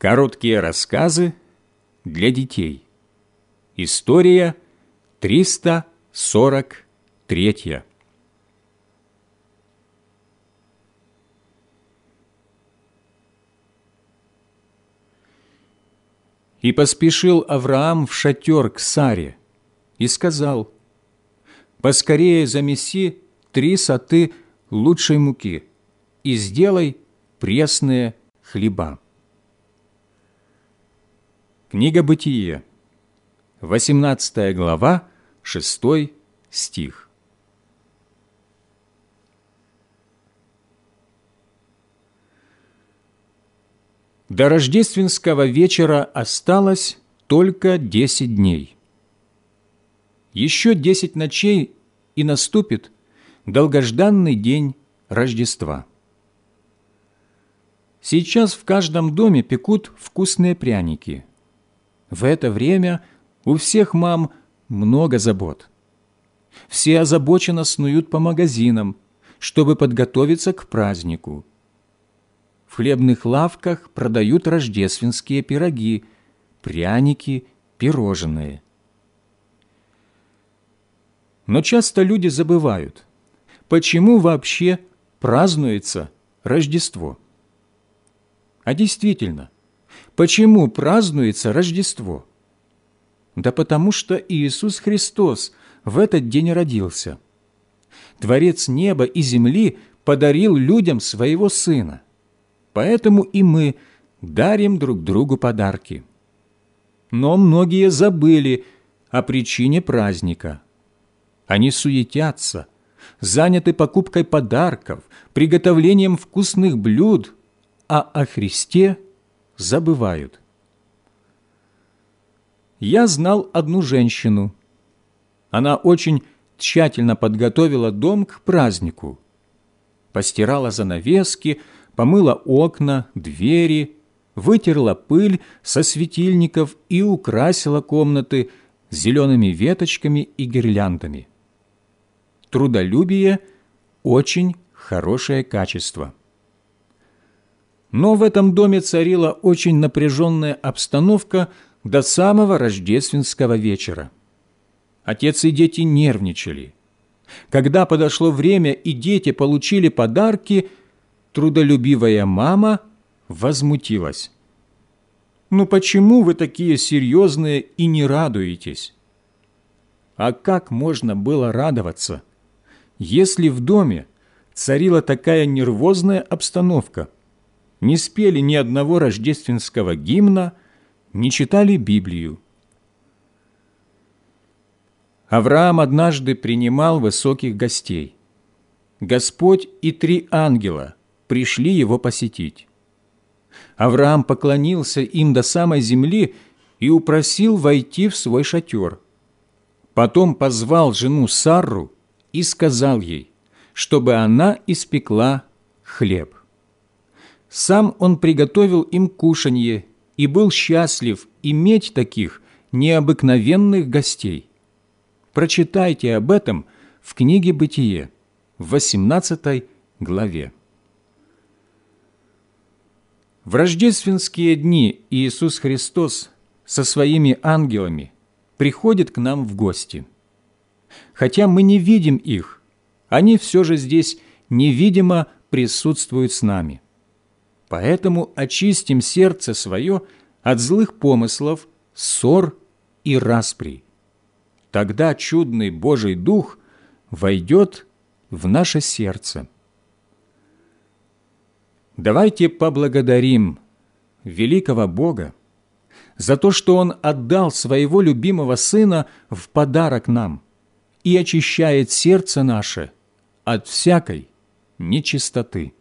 Короткие рассказы для детей. История 343. И поспешил Авраам в шатер к Саре и сказал, «Поскорее замеси три соты лучшей муки и сделай пресные хлеба». Книга Бытие, 18 глава, 6 стих. До рождественского вечера осталось только десять дней. Еще десять ночей и наступит долгожданный день Рождества. Сейчас в каждом доме пекут вкусные пряники – в это время у всех мам много забот. Все озабоченно снуют по магазинам, чтобы подготовиться к празднику. В хлебных лавках продают рождественские пироги, пряники, пирожные. Но часто люди забывают, почему вообще празднуется Рождество. А действительно – Почему празднуется Рождество? Да потому что Иисус Христос в этот день родился. Творец неба и земли подарил людям своего Сына. Поэтому и мы дарим друг другу подарки. Но многие забыли о причине праздника. Они суетятся, заняты покупкой подарков, приготовлением вкусных блюд, а о Христе – забывают. Я знал одну женщину. Она очень тщательно подготовила дом к празднику. Постирала занавески, помыла окна, двери, вытерла пыль со светильников и украсила комнаты зелеными веточками и гирляндами. Трудолюбие – очень хорошее качество – но в этом доме царила очень напряженная обстановка до самого рождественского вечера. Отец и дети нервничали. Когда подошло время и дети получили подарки, трудолюбивая мама возмутилась. «Ну почему вы такие серьезные и не радуетесь?» А как можно было радоваться, если в доме царила такая нервозная обстановка – не спели ни одного рождественского гимна, не читали Библию. Авраам однажды принимал высоких гостей. Господь и три ангела пришли его посетить. Авраам поклонился им до самой земли и упросил войти в свой шатер. Потом позвал жену Сарру и сказал ей, чтобы она испекла хлеб. Сам он приготовил им кушанье и был счастлив иметь таких необыкновенных гостей. Прочитайте об этом в книге «Бытие» в 18 главе. В рождественские дни Иисус Христос со своими ангелами приходит к нам в гости. Хотя мы не видим их, они все же здесь невидимо присутствуют с нами – Поэтому очистим сердце свое от злых помыслов, ссор и распри. Тогда чудный Божий Дух войдет в наше сердце. Давайте поблагодарим великого Бога за то, что Он отдал Своего любимого Сына в подарок нам и очищает сердце наше от всякой нечистоты.